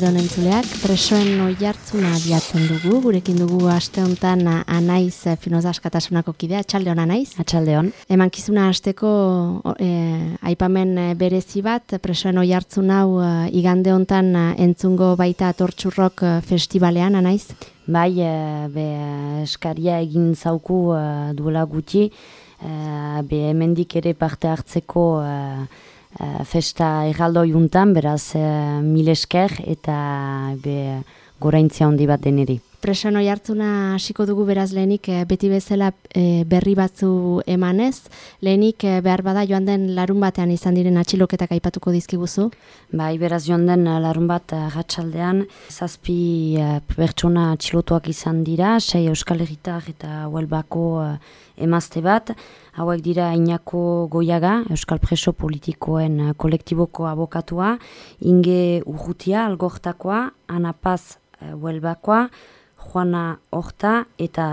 Atxalde honen zuleak, presoen oi hartzuna diatzen dugu, gurekin dugu aste honetan anaiz finoza askatasunako kidea, atxalde hon anaiz? Atxalde hon. Eman kizuna asteko e, aipamen berezi bat, presoen oi hartzun hau e, igande honetan entzungo baita atortxurrok festivalean anaiz? Bai, be, eskaria egin zauku duela gutxi, be hemendik ere parte hartzeko e, festa erraldo juntan, beraz uh, mil esker eta be, goraintzia handi bat deneri. Preso noi hartzuna hasiko dugu beraz lehenik eh, beti bezala berri batzu emanez, lehenik behar bada joan den larun batean izan diren atxiloketak aipatuko dizkiguzu? Bai, beraz joan den larun bat gatsaldean zazpi pertsona atxilotuak izan dira, sei euskal egitar eta huelbako emazte bat, hauek dira Inako Goiaga, Euskal Preso Politikoen eh, kolektiboko abokatua, Inge Urrutia, Algortakoa, Ana Paz uh, Huelbakoa, Juana Horta eta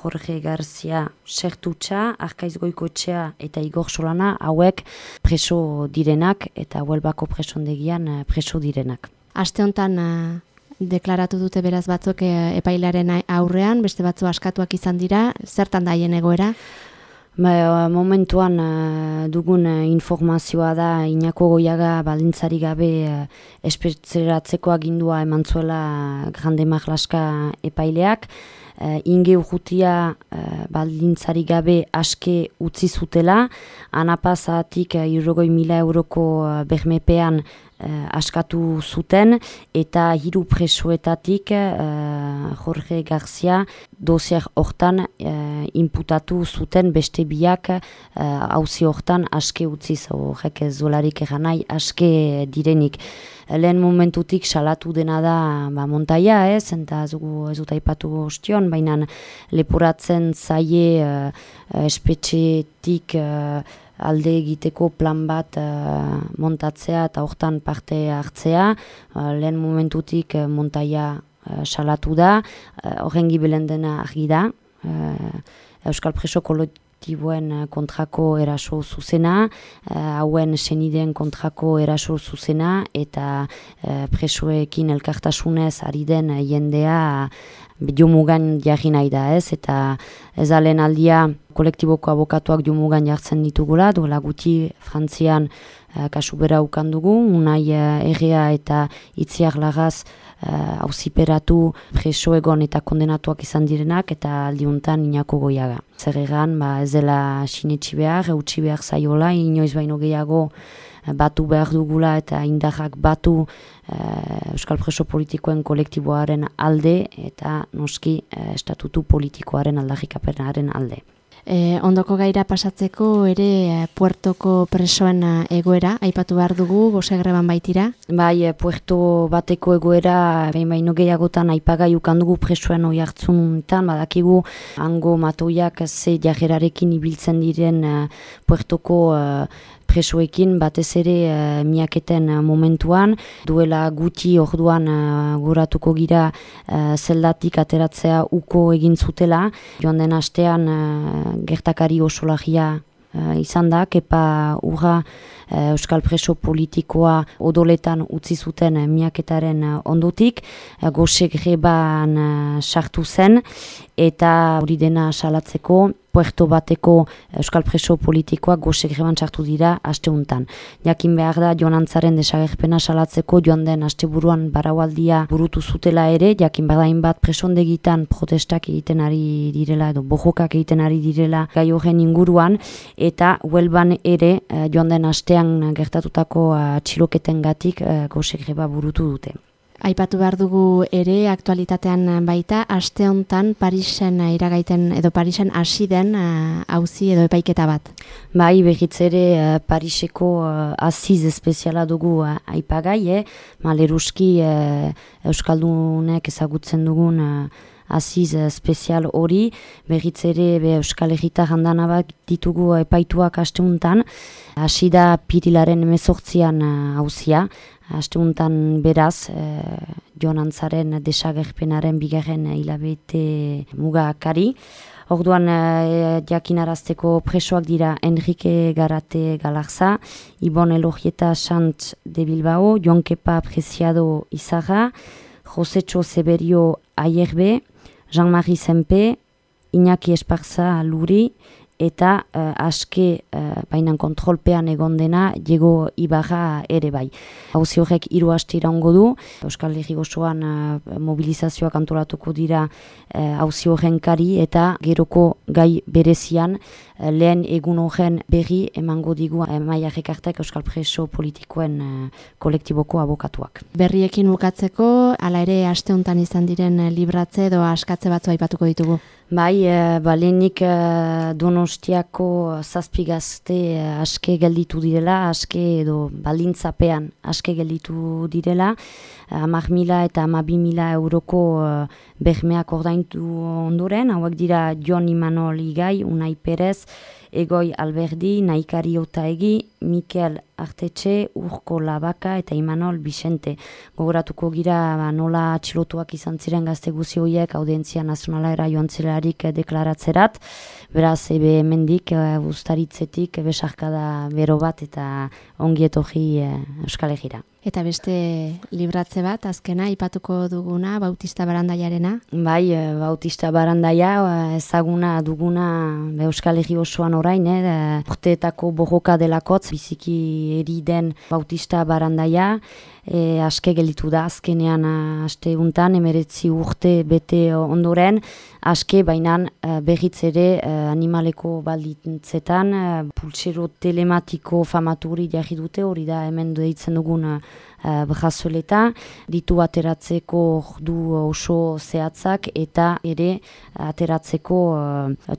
Jorge Garzia Sertutxa, Arkaiz Goikoetxea eta Igor Solana, hauek preso direnak eta Huelbako presondegian eh, preso direnak. Aste honetan deklaratu dute beraz batzuk epailaren aurrean, beste batzu askatuak izan dira, zertan daien egoera? Ba, momentuan uh, dugun uh, informazioa da inako goiaga balintzari gabe espertzeratzeko agindua eman zuela grande marlaska epaileak. Inge urrutia balintzari gabe aske utzi zutela. Anapazatik irrogoi mila euroko bermepean askatu zuten eta hiru presoetatik uh, Jorge Garzia dozier hortan uh, inputatu zuten beste biak hauzi uh, hortan aske utziz horrek ez zolarik egan nahi aske direnik. Lehen momentutik salatu dena da ba, montaia ez, eta ez dut aipatu ostion, baina leporatzen zaie uh, espetxetik alde egiteko plan bat uh, montatzea eta hortan parte hartzea. Uh, lehen momentutik uh, montaia uh, salatu da, uh, gibelen dena argi da. Uh, Euskal Preso kolektiboen kontrako eraso zuzena, hauen senideen kontrako eraso zuzena, eta uh, presoekin elkartasunez ari den jendea jomugan jarri nahi da ez, eta ez alen aldia kolektiboko abokatuak jomugan jartzen ditugula, duela guti frantzian uh, kasu bera ukandugu, unai uh, eta itziar lagaz hauziperatu uh, preso egon eta kondenatuak izan direnak, eta aldiuntan inako goiaga. Zer egan, ba, ez dela sinetxi behar, eutxi behar zaiola, inoiz baino gehiago batu behar dugula eta indarrak batu uh, Euskal Preso politikoen kolektiboaren alde eta noski uh, estatutu politikoaren aldarrikapenaren alde. E, ondoko gaira pasatzeko ere puertoko presoen egoera, aipatu behar dugu, gose greban baitira? Bai, puerto bateko egoera, behin baino gehiagotan aipagai ukandugu presoen oi hartzuntan, badakigu hango matoiak ze jajerarekin ibiltzen diren puertoko presoekin batez ere uh, miaketen uh, momentuan, duela guti orduan uh, guratuko gira uh, zeldatik ateratzea uko egin zutela, joan den astean uh, gertakari oso lagia izan da, kepa urra Euskal preso politikoa odoletan utzi zuten miaketaren ondotik, gosek greban sartu zen, eta hori dena salatzeko puerto bateko euskal preso politikoa gozek greban txartu dira asteuntan. Jakin behar da joan antzaren desagerpena salatzeko joan den asteburuan baraualdia burutu zutela ere, jakin badain bat presondegitan protestak egiten ari direla edo bojokak egiten ari direla gai horren inguruan eta huelban ere eh, joan den astean gertatutako atxiloketen gatik eh, gozek greba burutu dute. Aipatu behar dugu ere aktualitatean baita, aste hontan Parisen iragaiten edo Parisen hasi den hauzi edo epaiketa bat. Bai, behitz ere Pariseko aziz espeziala dugu aipagai, eh? maleruski Euskaldunek ezagutzen dugun aziz espezial hori, behitz ere be, Euskal Herita jandana ditugu epaituak aste hontan, hasi da pirilaren emezortzian hauzia, Asteuntan beraz, e, Joan Antzaren desagerpenaren bigarren hilabete mugakari. Orduan e, jakinarazteko presoak dira Enrique Garate Galarza, Ibon Elogieta Sant de Bilbao, Jon Kepa Preciado Izarra, Josetxo Severio Aierbe, Jean-Marie Zempe, Iñaki Esparza Luri, eta uh, aske uh, bainan kontrolpean egon dena jego ibarra ere bai. Hauzi horrek hiru aste iraungo du, Euskal Herri gozoan uh, mobilizazioak antolatuko dira hauzi uh, horren kari eta geroko gai berezian lehen egun horren berri emango digu uh, maia rekartek Euskal Preso politikoen uh, kolektiboko abokatuak. Berriekin bukatzeko, ala ere aste honetan izan diren libratze edo askatze batzu aipatuko ditugu. Bai, e, balenik e, donostiako zazpigazte aske gelditu direla, aske edo balintzapean aske gelditu direla, amak mila eta amabi mila euroko e, behmeak ordaintu ondoren, hauek dira Jon Imanol Igai, Unai Perez, Egoi Alberdi, Naikari Otaegi, Mikel Artetxe, Urko Labaka eta Imanol Bixente. Gogoratuko gira ba, nola atxilotuak izan ziren gazte guzioiek audientzia nazionala era joan zelarik deklaratzerat. Beraz, ebe emendik, e, ustaritzetik, besarkada bero bat eta ongietoji e, Euskal Egira. Eta beste libratze bat, azkena, ipatuko duguna, Bautista Barandaiarena? Bai, e, Bautista Barandaia, ezaguna duguna Euskal Egi osoan orain, eh, urteetako borroka delakotz, biziki eri den Bautista Barandaia, e, aske gelitu da azkenean aste untan, emeretzi urte bete ondoren, aske bainan berriz ere animaleko baldintzetan, pultsero telematiko famaturi jarri dute, hori da hemen deitzen dugun brazoleta, ditu ateratzeko du oso zehatzak eta ere ateratzeko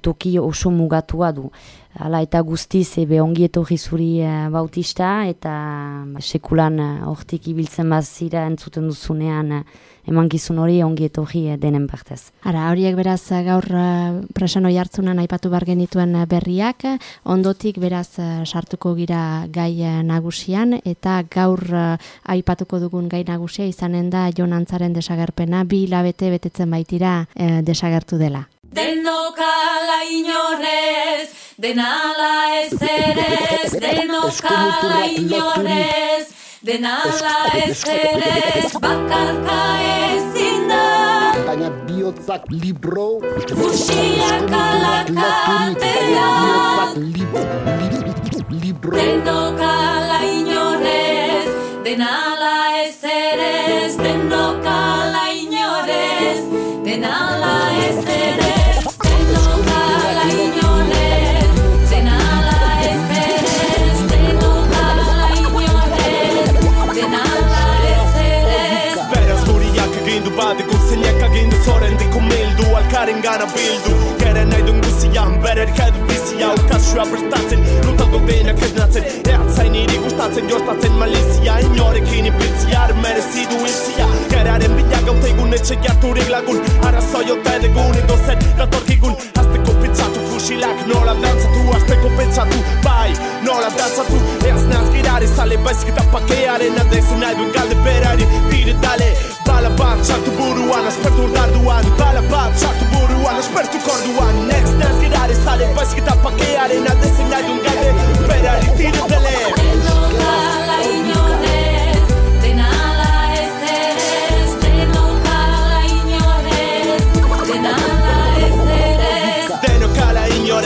toki oso mugatua du. Hala eta guztiz ebe ongi etorri zuri uh, bautista eta ba, sekulan uh, hortik ibiltzen bazira entzuten duzunean uh, eman gizun hori ongi etorri uh, denen partez. Ara, horiek beraz gaur uh, presan oi hartzunan aipatu bar genituen berriak, ondotik beraz sartuko gira gai nagusian eta gaur aipatuko dugun gai nagusia izanen da Jon Antzaren desagerpena bi hilabete betetzen baitira desagertu dela. Denokala inorez, denala ez erez, denokala inorez, denala ez erez, bakarka ezin da. Baina bihotzak libro, fusilak alakatean, denokala inorez, denala ez erez, denokala inorez, denala ez erez. Zoren diko mildu Alkaren gana bildu. Gere nahi duen guzian Berer kedu bizia Ukasua prestatzen Lutago denak ednatzen Eatzain iri gustatzen Jostatzen malizia Inorekin ipitzia Merezidu ilzia Geraren bila gaute egun Etxe jarturik lagun Arazoi ota edegun Edo zen datorkigun Azteko pitzatu fusilak Nola dantzatu Azteko pentsatu Bai, nola dantzatu Eaz naz girare Zale baizkita pakearen Adezen nahi duen galde berari Dire dale Bala bat sartu buruan, aspertu darduan Bala bat sartu buruan, aspertu korduan. Next, next, girare sale, baizkita pakearen Alde zein nahi duen gade, berari tiro dele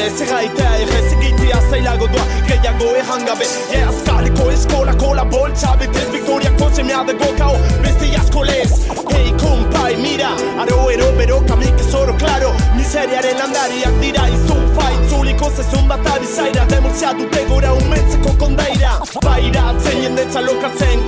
Inorez, egaitea errez Egitea zailago doa, gehiago ehan gabe. Eazkaleko eskolako la boltsa Betez Victoriako semea de gokao Beste asko lez, hey kompai, mira Aro ero bero kamik ez oro claro. Miseriaren landariak dira Izu fai, zuliko zezun bat abizaira. Demortzia dute gora umentzeko kondaira. Baira, atzen jendetza lokartzen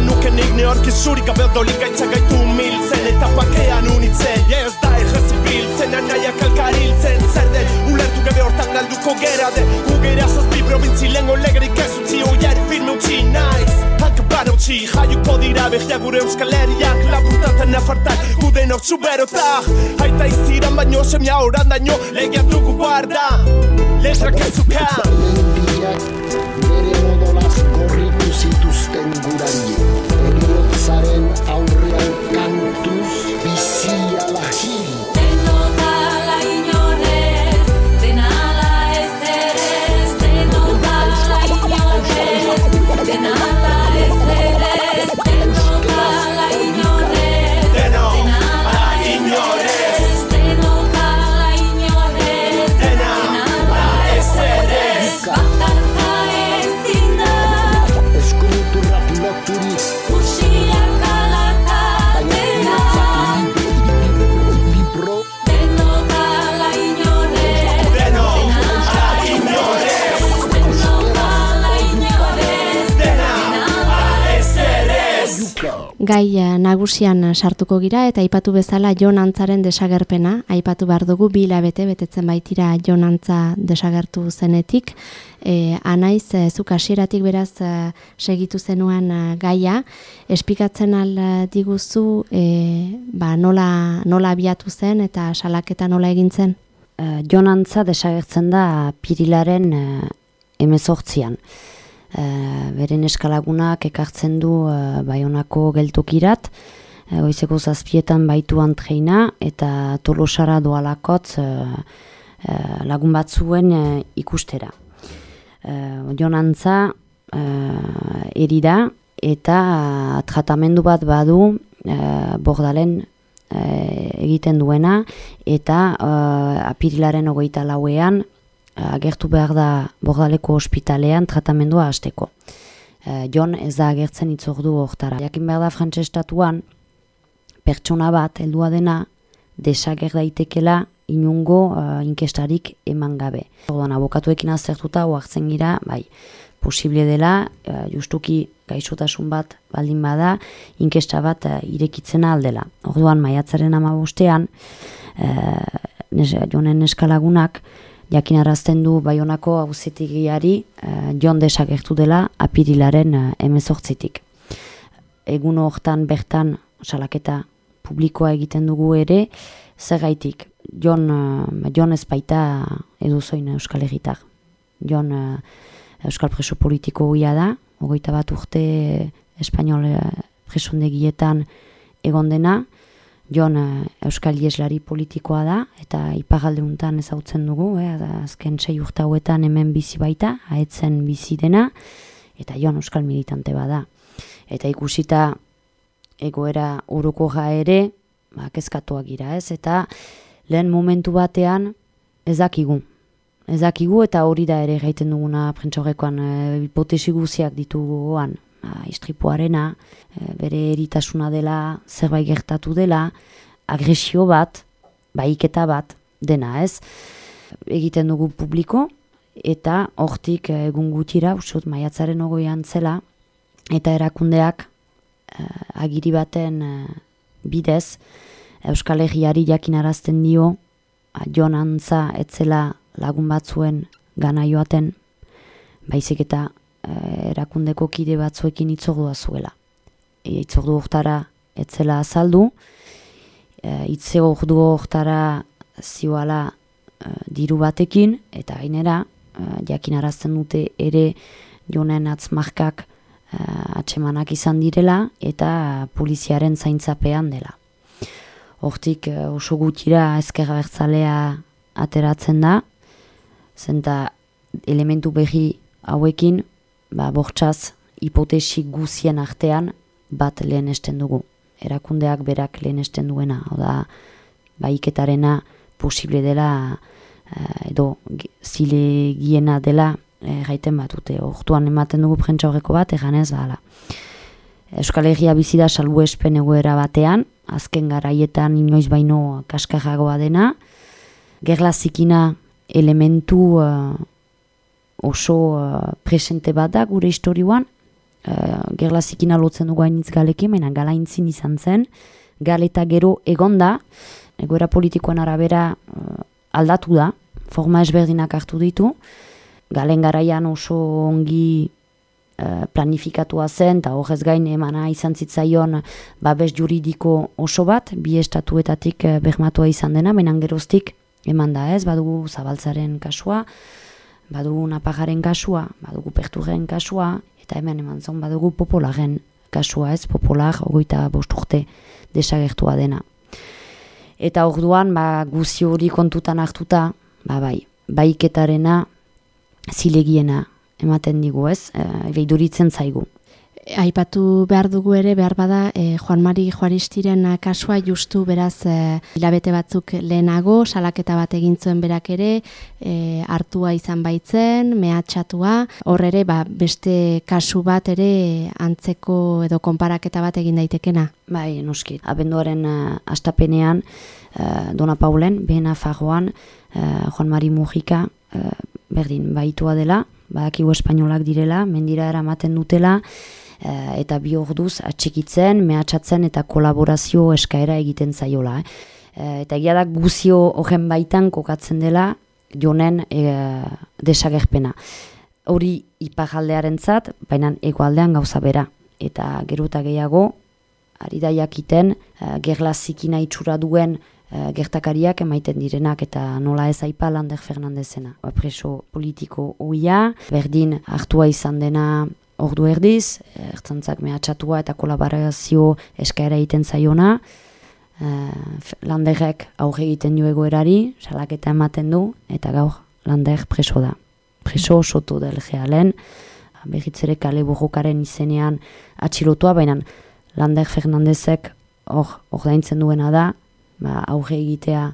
nuken nik neor Kisurik gabe odolik gaitza gaitu miltzen. Eta pakean unitzen ez da errezi biltzen Anaiak alkariltzen. Zer den ulertu gabe hortan galduko gera de Ugera zazpi provintzi lengo legerik ez utzi Oiari firme utzi naiz. Hanka bara utzi Jaiuko dira behia gure euskal herriak. Lapurtatan afartan Guden hor zuberotak Aita iziran baino semia oran daño Legia dugu guarda. Letrak ez nagusian sartuko gira eta aipatu bezala Jon Antzaren desagerpena, aipatu behar dugu bi hilabete betetzen baitira Jon Antza desagertu zenetik. E, anaiz, e, zuk hasieratik beraz eh, segitu zenuen eh, gaia, espikatzen al eh, diguzu e, ba, nola, nola abiatu zen eta salaketa nola egin zen? Uh, Jon Antza desagertzen da pirilaren uh, emezortzian. Uh, beren eskalagunak ekartzen du uh, Baionako geltokirat, uh, goizeko zazpietan baitu antreina eta tolosara doalakotz uh, uh, lagun batzuen uh, ikustera. Uh, Jon Antza uh, eri da eta tratamendu bat badu uh, bordalen eh, egiten duena eta eh, apirilaren hogeita lauean eh, agertu behar da bordaleko ospitalean tratamendua hasteko. Eh, Jon ez da agertzen itzordu hortara. Jakin behar da frantsestatuan pertsona bat heldua dena desager daitekela inungo eh, inkestarik eman gabe. Orduan abokatuekin aztertuta oartzen gira, bai, posible dela, eh, justuki gaixotasun bat baldin bada, inkesta bat eh, irekitzena aldela. Orduan maiatzaren amabostean, eh, nes, jonen eskalagunak, jakinarazten du Baionako auzitegiari eh, Jon desagertu dela apirilaren eh, emezortzitik. Egun hortan bertan salaketa publikoa egiten dugu ere, zergaitik, Jon, eh, Jon ez baita eduzoin Euskal Herritar. Jon eh, Euskal preso politiko guia da, hogeita bat urte espainol eh, presondegietan egon dena, Jon Euskal Ieslari politikoa da, eta ipagalde untan ezautzen dugu, eh, azken sei urte hauetan hemen bizi baita, haetzen bizi dena, eta Jon Euskal militante bada. Eta ikusita egoera uruko ere, ba, kezkatuak gira, ez? Eta lehen momentu batean ez dakigu. Ez dakigu eta hori da ere gaiten duguna prentsaurrekoan e, hipotesi guziak ditugu goan. Ba, istripuarena, e, bere eritasuna dela, zerbait gertatu dela, agresio bat, baiketa bat, dena ez. Egiten dugu publiko, eta hortik egun gutira, usut maiatzaren ogoian zela, eta erakundeak agiri baten eh, bidez, Euskal Herriari jakinarazten dio, Jon Antza etzela lagun batzuen gana joaten, baizik eta eh, erakundeko kide batzuekin itzordua zuela. E, itzordu hortara etzela azaldu, e, itze ordu hortara zioala diru batekin, eta gainera jakinarazten dute ere jonen atzmarkak atsemanak izan direla eta poliziaren zaintzapean dela. Hortik e, oso gutxira ezkerra bertzalea ateratzen da, zenta elementu berri hauekin, ba, bortxaz, hipotesi guzien artean bat lehenesten dugu. Erakundeak berak lehenesten duena, hau da, baiketarena posible dela eh, edo zilegiena dela eh, gaiten bat dute. Hortuan ematen dugu prentsa horreko bat, eganez bala. Euskal Herria bizi da salbuespen egoera batean, azken garaietan inoiz baino kaskarragoa dena, gerla zikina elementu eh, oso eh, presente bat da gure historioan, gerlazikin alotzen dugu hainitz galekin, baina galaintzin izan zen, galeta gero egonda, egoera politikoan arabera eh, aldatu da, forma ezberdinak hartu ditu, galen garaian oso ongi eh, planifikatua zen, eta horrez gain emana izan zitzaion babes juridiko oso bat, bi estatuetatik eh, bermatua izan dena, baina geroztik eman da ez, badugu zabaltzaren kasua, badugu napagaren kasua, badugu perturren kasua, eta hemen eman zon badugu popolaren kasua ez, popular ogoita bost urte desagertua dena. Eta orduan, ba, guzi hori kontutan hartuta, ba, bai, baiketarena zilegiena ematen digu ez, e, beiduritzen zaigu. Aipatu behar dugu ere, behar bada, e, Juan Mari Juaristiren kasua justu beraz e, hilabete batzuk lehenago, salaketa bat egin zuen berak ere, e, hartua izan baitzen, mehatxatua, hor ere, ba, beste kasu bat ere antzeko edo konparaketa bat egin daitekena. Bai, noski, abenduaren uh, astapenean, uh, Dona Paulen, behena fagoan, uh, Juan Mari Mujika, uh, berdin, baitua dela, badakigu espainolak direla, mendira eramaten dutela, Eh, eta bi orduz atxikitzen, mehatxatzen eta kolaborazio eskaera egiten zaiola. Eh. Eh, eta egia da guzio horren baitan kokatzen dela jonen e, desagerpena. Hori ipajaldearen zat, baina egoaldean gauza bera. Eta geruta gehiago, ari da jakiten, e, gerlazikina itxura duen gertakariak emaiten direnak eta nola ez aipa Lander Fernandezena. Preso politiko huia, berdin hartua izan dena ordu erdiz, ertzantzak mehatxatua eta kolaborazio eskaera egiten zaiona, e, landerrek aurre egiten du egoerari, salaketa ematen du, eta gaur lander preso da. Preso sotu del gealen, behitzere kale burrukaren izenean atxilotua, baina lander Fernandezek hor daintzen duena da, ba, aurre egitea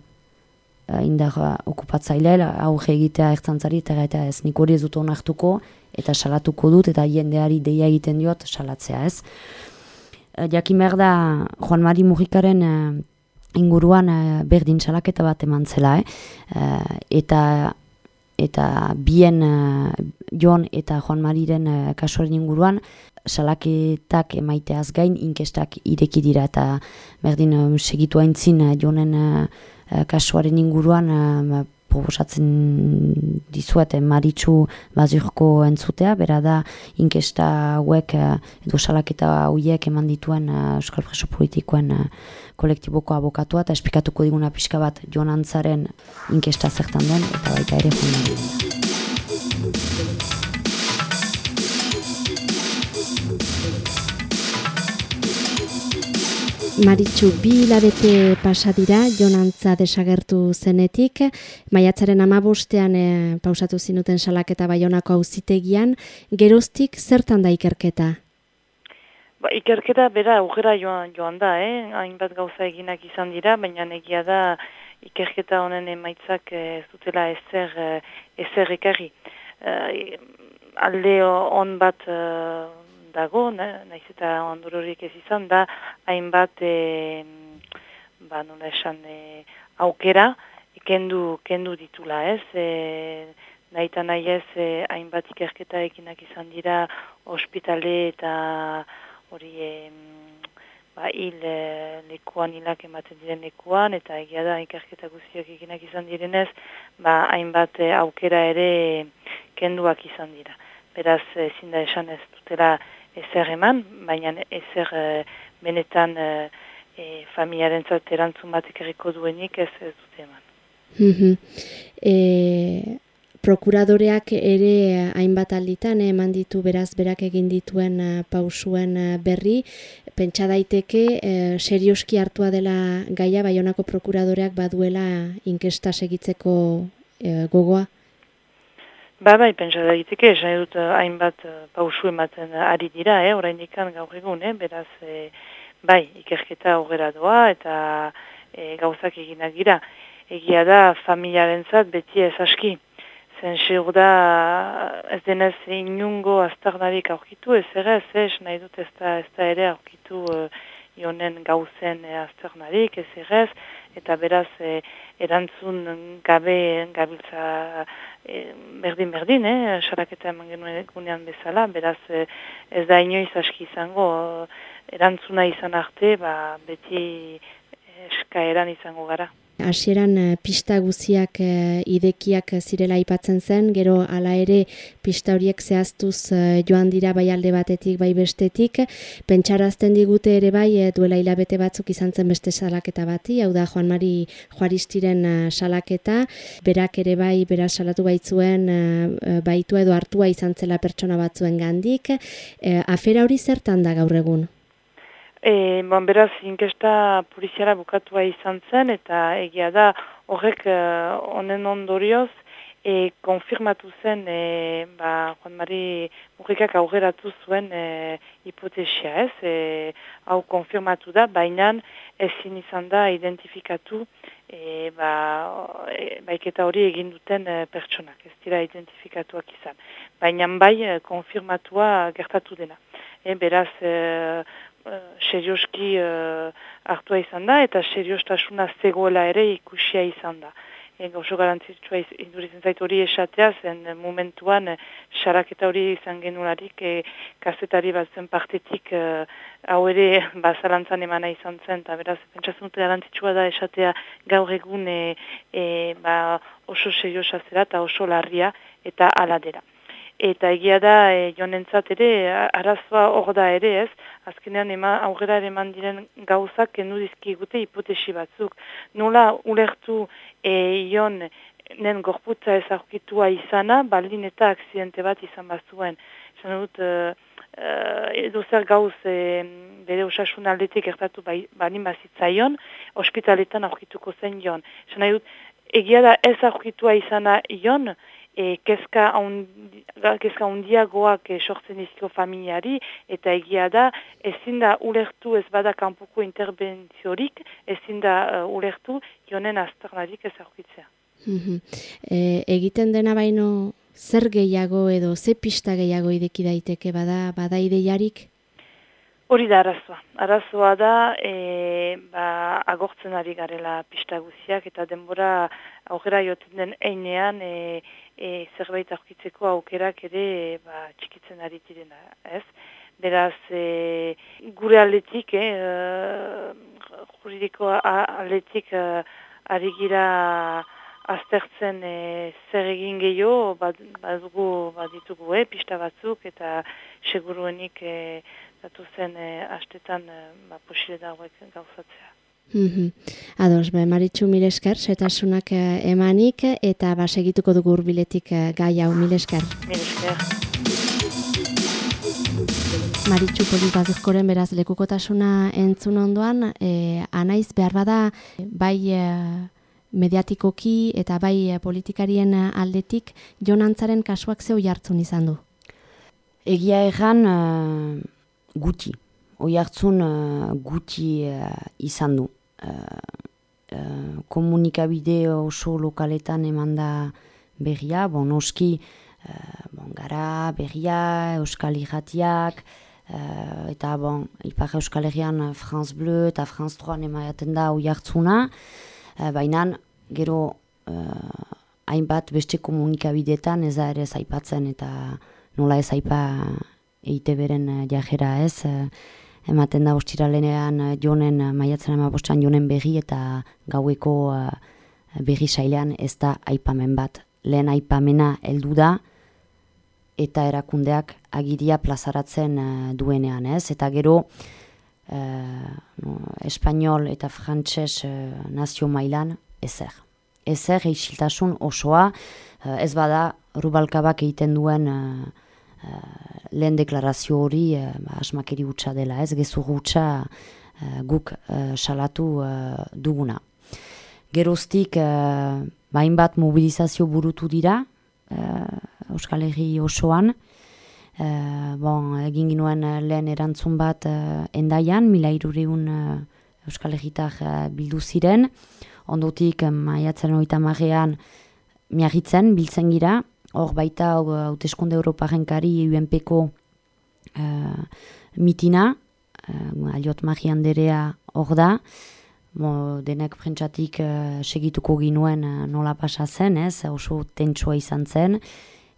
indar okupatzaile, aurre egitea ertzantzari, eta ez nik hori ez dut onartuko, eta salatuko dut eta jendeari deia egiten diot salatzea, ez? Eh, jakin behar da Juan Mari Mujikaren uh, inguruan berdin salaketa bat eman zela, eh? eta eta bien uh, Jon eta Juan Mariren uh, kasuaren inguruan salaketak emaiteaz gain inkestak ireki dira. Eta berdin um, segitu haintzin Jonen kasuaren inguruan proposatzen dizuet maritxu bazurko entzutea, bera da inkesta hauek eh, edo salaketa hauiek eman dituen Euskal Preso Politikoen kolektiboko abokatua eta esplikatuko diguna pixka bat joan antzaren inkesta zertan den eta baita ere fundamentu. Maritxu, bi hilabete pasa dira, jonantza desagertu zenetik, maiatzaren amabostean e, pausatu zinuten salaketa baionako auzitegian, geroztik zertan da ikerketa? Ba, ikerketa bera aurrera joan, joan da, eh? hainbat gauza eginak izan dira, baina egia da ikerketa honen emaitzak ez dutela ezer, ezer ekarri. Uh, alde on bat dago, naiz eta ondurorik ez izan, da hainbat e, ba, nola esan e, aukera kendu, kendu ditula ez, e, nahi eta nahi ez e, hainbat ikerketa ekinak izan dira ospitale eta hori e, ba, hil e, lekuan hilak ematen diren lekuan eta egia da ikerketa guztiak ekinak izan direnez, ba, hainbat e, aukera ere kenduak izan dira. Beraz, ezin da esan ez dutela ezer eman, baina ezer e, benetan e, familiaren erantzun bat ekerriko duenik ez ez dute eman. Mm e, prokuradoreak ere hainbat alditan eman ditu beraz berak egin dituen pausuen berri, pentsa daiteke serioski hartua dela gaia baionako prokuradoreak baduela inkesta segitzeko gogoa? Ba, bai, pentsa da egiteke, esan dut hainbat pausu ematen ari dira, eh, orain ikan gaur egun, eh, beraz, eh, bai, ikerketa horrela doa eta eh, gauzak eginak dira. Egia da, familiaren zat, beti ez aski. Zen seur da, ez denez inungo aztarnarik aurkitu, ez ere, ez ez, nahi dut ez da, ez da ere aurkitu uh, jonen gauzen e, azternarik, ez errez, eta beraz e, erantzun gabe gabiltza e, berdin berdin, eh, saraketa eman genuen bezala, beraz e, ez da inoiz aski izango erantzuna izan arte, ba, beti eskaeran izango gara. Hasieran eh, pista guziak eh, idekiak zirela aipatzen zen, gero hala ere pista horiek zehaztuz eh, joan dira bai alde batetik bai bestetik, pentsarazten digute ere bai duela hilabete batzuk izan zen beste salaketa bati, hau da Juan Mari Juaristiren salaketa, berak ere bai beraz salatu baitzuen baitua edo hartua izan zela pertsona batzuen gandik, afera hori zertan da gaur egun? E, bon, beraz, inkesta poliziara bukatua izan zen, eta egia da horrek honen ondorioz, e, konfirmatu zen, e, ba, Juan Mari Murrikak aurreratu zuen e, hipotesia ez, e, hau konfirmatu da, baina ezin izan da identifikatu e, ba, e, baiketa hori egin duten e, pertsonak, ez dira identifikatuak izan. Baina bai konfirmatua gertatu dena. E, beraz, e, uh, serioski uh, hartua izan da, eta seriostasuna zegoela ere ikusia izan da. E, oso garantzitsua indurizen zait hori esatea, zen momentuan saraketa hori izan genularik e, kazetari bat zen partetik uh, hau ere bazalantzan emana izan zen, eta beraz, pentsatzen dute garantzitsua da esatea gaur egun e, e, ba, oso seriosa zera eta oso larria eta aladera. Eta egia da, e, jonentzat ere, arazoa hor da ere ez, azkenean ema, aurrera ere diren gauzak kendu dizkigute hipotesi batzuk. Nola ulertu e, jon nen gorputza ez aurkitua izana, baldin eta aksidente bat izan bazuen. Zan dut, uh, edo zer gauz e, bere osasun aldetik ertatu bai, balin bazitzaion, ospitaletan aurkituko zen jon. Zan dut, egia da ez aurkitua izana jon, e, kezka, undi, kezka undiagoak e, sortzen izko familiari, eta egia da, ezin da ulertu ez bada kanpoko interbentziorik, ezin da uh, ulertu jonen azternarik ez aurkitzea. Mm egiten dena baino, zer gehiago edo, ze pista gehiago ideki daiteke bada, bada ideiarik? Hori da arazoa. Arazoa da, e, ba, agortzen ari garela pista guziak, eta denbora aukera joten den einean e, e, zerbait aurkitzeko aukerak ere ba, txikitzen ari direna, ez? Beraz, e, gure aldetik, e, juridiko aldetik e, ari gira aztertzen e, zer egin gehiago, badugu baditugu e, pista batzuk, eta seguruenik e, datu zen e, astetan e, ba, posile dauek gauzatzea. Mm -hmm. Ados, be, Maritxu Milesker, setasunak eh, emanik, eta ba, segituko dugu urbiletik gai hau, Milesker. Milesker. Maritxu Polibazuzkoren beraz lekukotasuna entzun ondoan, e, anaiz behar bada bai mediatikoki eta bai politikarien aldetik jonantzaren kasuak zeu jartzun izan du? Egia egan, guti. Oi hartzun uh, guti uh, izan du. Uh, uh, komunikabide oso lokaletan eman da berria, bon, oski uh, bon, gara berria, euskal irratiak, uh, eta bon, ipar euskal herrian France Bleu eta France 3 ematen da oi hartzuna, uh, baina gero uh, hainbat beste komunikabidetan ez da ere zaipatzen eta nola ez aipa uh, jajera ez, uh, ematen da ostiralenean uh, jonen, uh, maiatzen amabostan jonen berri eta gaueko uh, berri sailean ez da aipamen bat. Lehen aipamena heldu da eta erakundeak agiria plazaratzen duenean ez, eta gero uh, no, espanol eta frantses uh, nazio mailan ezer. Ezer eixiltasun osoa, ez bada rubalkabak egiten duen uh, lehen deklarazio hori uh, asmakeri hutsa dela, ez? Gezur hutsa uh, guk uh, salatu uh, duguna. Geroztik, uh, bain bat mobilizazio burutu dira, uh, Euskal Herri osoan, uh, bon, egin ginuen lehen erantzun bat uh, endaian, mila irureun uh, Euskal Herritar uh, bildu ziren, ondotik maiatzen oita marrean miagitzen, biltzen gira, hor baita hauteskunde Europaren kari UNP-ko uh, mitina, uh, aliot magi handerea hor da, Mo, denek prentsatik uh, segituko ginuen uh, nola pasa zen, ez, oso tentsua izan zen,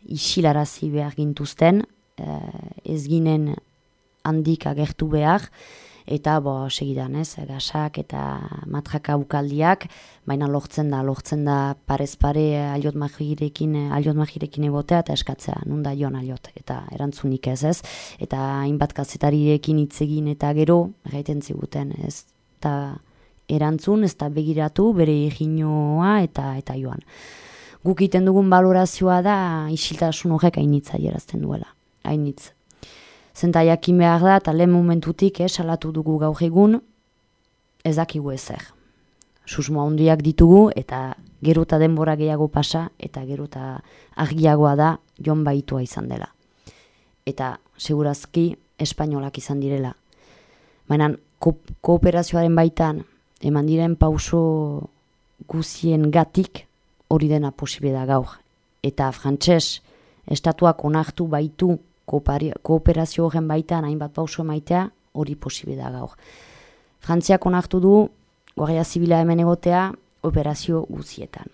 isilarazi behar gintuzten, uh, ez ginen handik agertu behar, eta bo, segidan, ez, gasak eta matraka bukaldiak, baina lortzen da, lortzen da parez pare aliot magirekin, aliot magirekin egotea eta eskatzea, nun da joan aliot, eta erantzunik ez, ez, eta hainbat kazetarirekin hitz egin eta gero, gaiten ziguten, ez, eta erantzun, ez da begiratu, bere eginoa eta eta joan. Guk iten dugun balorazioa da, isiltasun horrek hainitza jerazten duela, hainitz. Zenta jakin behar da, eta lehen momentutik, eh, salatu dugu gaur egun, ez dakigu ezer. Susmoa hondiak ditugu, eta gero eta denbora gehiago pasa, eta gero eta argiagoa da, jon baitua izan dela. Eta, segurazki, espainolak izan direla. Baina, ko kooperazioaren baitan, eman diren pauso guzien gatik hori dena posibe da gaur. Eta frantses estatuak onartu baitu kooperazio horren baitan hainbat pauso emaitea hori posibe da gaur. Frantziak onartu du Guardia Zibila hemen egotea operazio guzietan.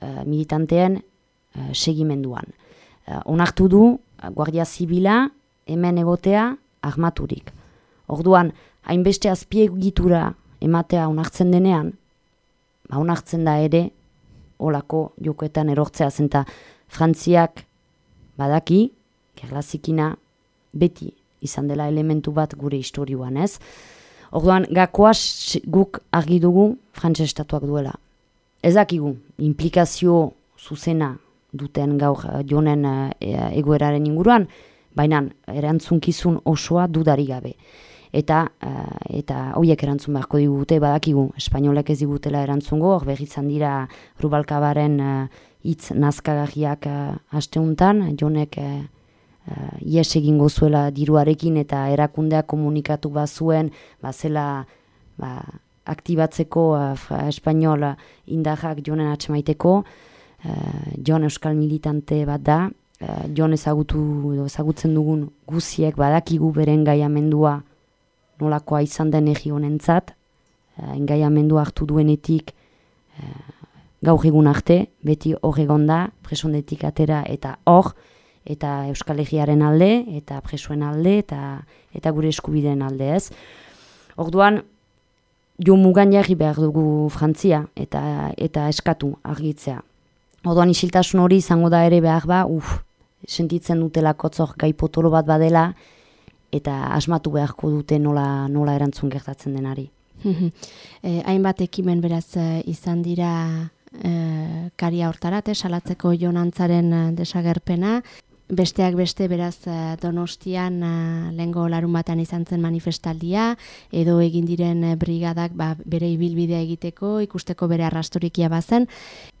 Uh, militanteen uh, segimenduan. Uh, onartu du Guardia Zibila hemen egotea armaturik. Orduan, hainbeste azpiegitura ematea onartzen denean, ba onartzen da ere olako jokoetan erortzea zenta Frantziak badaki, gerlazikina beti izan dela elementu bat gure historioan, ez? Orduan, gakoa guk argi dugu frantse estatuak duela. Ez dakigu, implikazio zuzena duten gaur eh, jonen uh, egoeraren inguruan, baina erantzunkizun osoa dudari gabe eta uh, eta hoiek erantzun beharko digute badakigu espainolek ez digutela erantzungo hor berritzan dira Rubalkabaren uh, hitz nazkagarriak uh, asteuntan jonek uh, ies egingo zuela diruarekin eta erakundeak komunikatu bazuen bazela ba, aktibatzeko uh, espainola indarrak jonen atxemaiteko. Uh, jon euskal militante bat da. Uh, jon ezagutu ezagutzen dugun guziek badakigu beren gaiamendua nolakoa izan den egi honentzat, uh, engaiamendu hartu duenetik uh, gaur egun arte, beti hor egon da, presondetik atera eta hor, eta Euskal Egiaren alde, eta presoen alde, eta, eta gure eskubideen alde ez. Orduan, jo mugan jarri behar dugu Frantzia, eta, eta eskatu argitzea. Orduan, isiltasun hori izango da ere behar ba, uf, sentitzen dutela kotzor gai potolo bat badela, eta asmatu beharko dute nola, nola erantzun gertatzen denari. eh, hainbat ekimen beraz eh, izan dira eh, karia hortarat, eh, salatzeko jonantzaren eh, desagerpena, Besteak beste beraz eh, Donostian uh, lehengo larun batean izan zen manifestaldia, edo egin diren brigadak ba, bere ibilbidea egiteko, ikusteko bere arrastorikia bazen.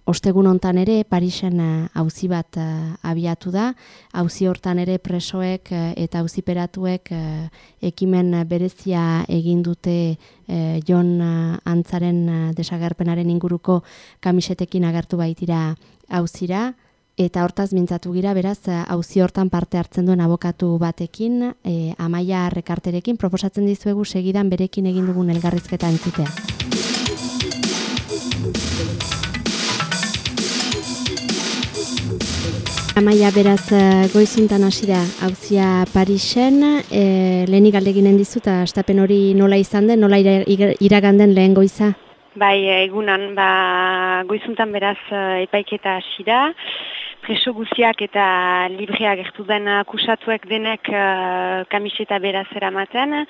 Ostegun hontan ere Parisen auzi bat abiatu da, auzi hortan ere presoek eta auziperatuek ekimen berezia egin dute Jon Antzaren desagerpenaren inguruko kamisetekin agertu baitira auzira, Eta hortaz mintzatu gira, beraz, hauzi hortan parte hartzen duen abokatu batekin, e, amaia rekarterekin, proposatzen dizuegu segidan berekin egin dugun elgarrizketa entzutea. Amaia beraz goizuntan hasi da hauzia Parisen, e, lehenik aldeginen dizu eta astapen hori nola izan den, nola iraganden lehen goiza? Bai, egunan, ba, goizuntan beraz epaiketa hasi da, preso guziak eta librea gertu den akusatuek denek uh, kamiseta beraz eramaten.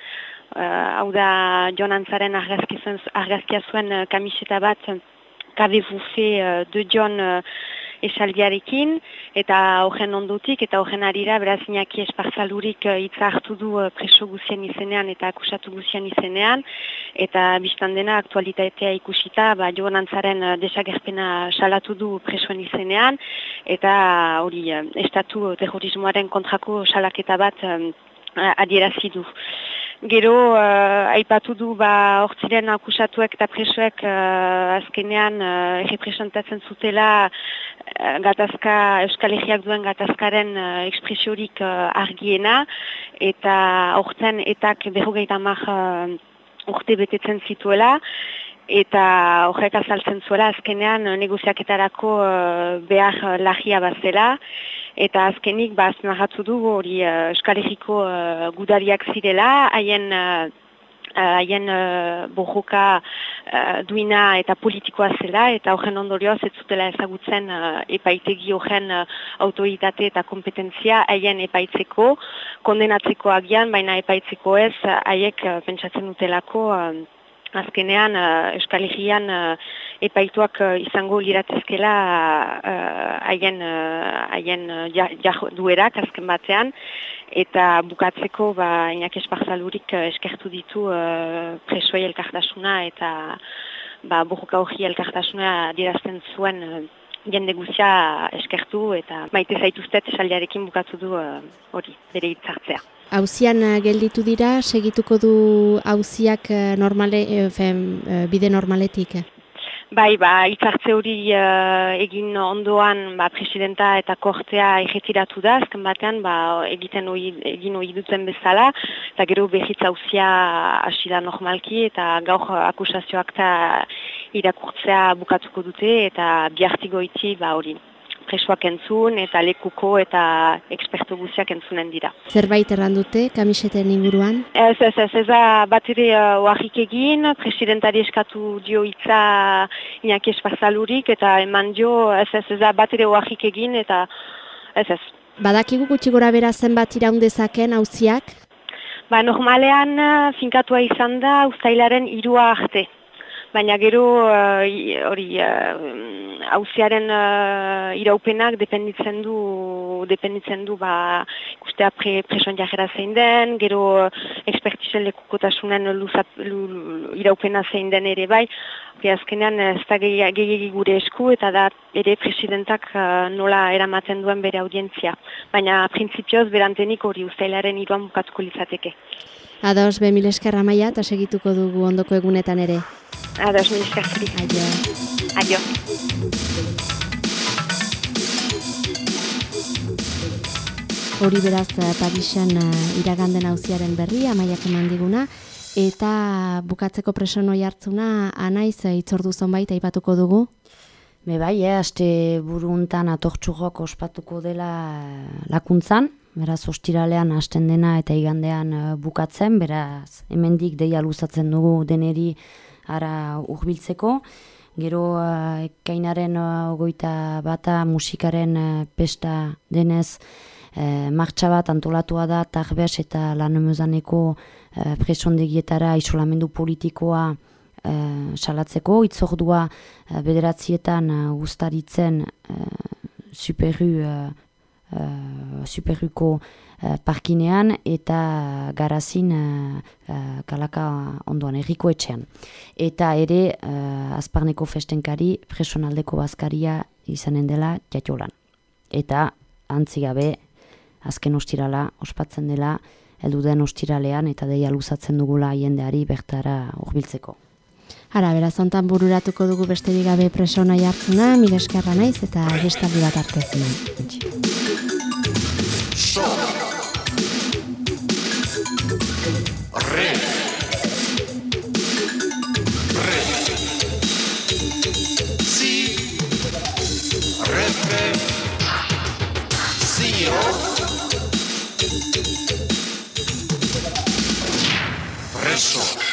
Uh, hau da, Jon Antzaren argazkia zuen uh, kamiseta bat, kade bufe uh, de Jon esaldiarekin, eta horren ondutik, eta horren arira, beraz inaki esparzalurik uh, hitza hartu du uh, preso guzien izenean eta akusatu guzien izenean, eta biztan dena aktualitatea ikusita, ba, joan antzaren uh, desagerpena salatu du presoen izenean, eta hori estatu terrorismoaren kontrako salaketa bat adierazi du. Gero, uh, aipatu du, ba, hortziren akusatuek eta presoek uh, azkenean uh, errepresentatzen zutela uh, gatazka, Euskal Herriak duen gatazkaren uh, ekspresiorik uh, argiena, eta hortzen etak berrogeita mar uh, urte betetzen zituela, eta horrek azaltzen zuela azkenean negoziaketarako uh, behar lagia bazela, eta azkenik ba azmarratu du hori uh, Euskal Herriko uh, gudariak zirela, haien uh, haien uh, bojoka uh, duina eta politikoa zela, eta horren ondorioz ez zutela ezagutzen uh, epaitegi horren uh, autoritate eta kompetentzia haien epaitzeko, kondenatzeko agian, baina epaitzeko ez, haiek uh, pentsatzen dutelako uh, azkenean uh, Euskal Herrian uh, epaituak uh, izango liratezkela haien uh, haien uh, duerak azken batean. Eta bukatzeko ba Iñaki Esparzalurik uh, eskertu ditu uh, presoei elkartasuna eta ba burruka hori elkartasuna dirazten zuen uh, jende guzia eskertu eta maite zaituztet esaldiarekin bukatu du hori bere hitzartzea. Hauzian gelditu dira, segituko du hauziak normale, e, bide normaletik? Bai, ba, itzartze hori egin ondoan ba, presidenta eta kortea egetiratu da, azken batean ba, egiten oi, egin hori dutzen bezala, eta gero behitza hauzia asila normalki, eta gaur akusazioak eta irakurtzea bukatuko dute, eta biartigoiti ba, hori presoak entzun eta lekuko eta ekspertu guziak entzunen dira. Zerbait errandute kamiseten inguruan? Ez, ez, ez, ez da bat ere uh, egin, presidentari eskatu dio itza Iñaki Esparzalurik eta eman dio, ez, ez, ez da bat ere egin eta ez, ez. Badakigu gutxi gora bera zenbat iraundezaken hauziak? Ba, normalean uh, finkatua izan da ustailaren irua arte baina gero eh, hori uh, auziaren uh, iraupenak dependitzen du dependitzen du ba ikustea pre, presoan jajera zein den gero ekspertisen lekukotasunen iraupena zein den ere bai. Azkenean ez da gehiagi gure esku eta da ere presidentak nola eramaten duen bere audientzia. Baina printzipioz berantenik hori ustailaren iruan bukatuko litzateke Ados, be mil eskerra maia eta segituko dugu ondoko egunetan ere. Ados, mil eskerri. Aio. Aio. Hori beraz Parisen uh, iraganden hauziaren berri, amaiak eman diguna, eta bukatzeko presonoi hartzuna, anaiz, uh, itzordu zonbait, aipatuko dugu? Be bai, eh, aste buruntan atortxugok ospatuko dela lakuntzan, beraz ostiralean hasten dena eta igandean uh, bukatzen, beraz hemendik deia luzatzen dugu deneri ara urbiltzeko. Gero uh, ekainaren uh, ogoita bata musikaren uh, pesta denez uh, martxa bat antolatua da tarbes eta lan emezaneko uh, presondegietara isolamendu politikoa uh, salatzeko. Itzordua uh, bederatzietan uh, guztaritzen uh, superru uh, superruko uh, parkinean eta garazin uh, kalaka ondoan erriko etxean. Eta ere uh, azparneko festenkari presonaldeko bazkaria izanen dela jatiolan. Eta antzigabe azken ostirala ospatzen dela heldu den ostiralean eta deia luzatzen dugula jendeari bertara urbiltzeko. Ara, beraz, ontan bururatuko dugu besterik gabe presona jartzuna, mil eskerra naiz eta gestaldi bat artezen. Show. Preso.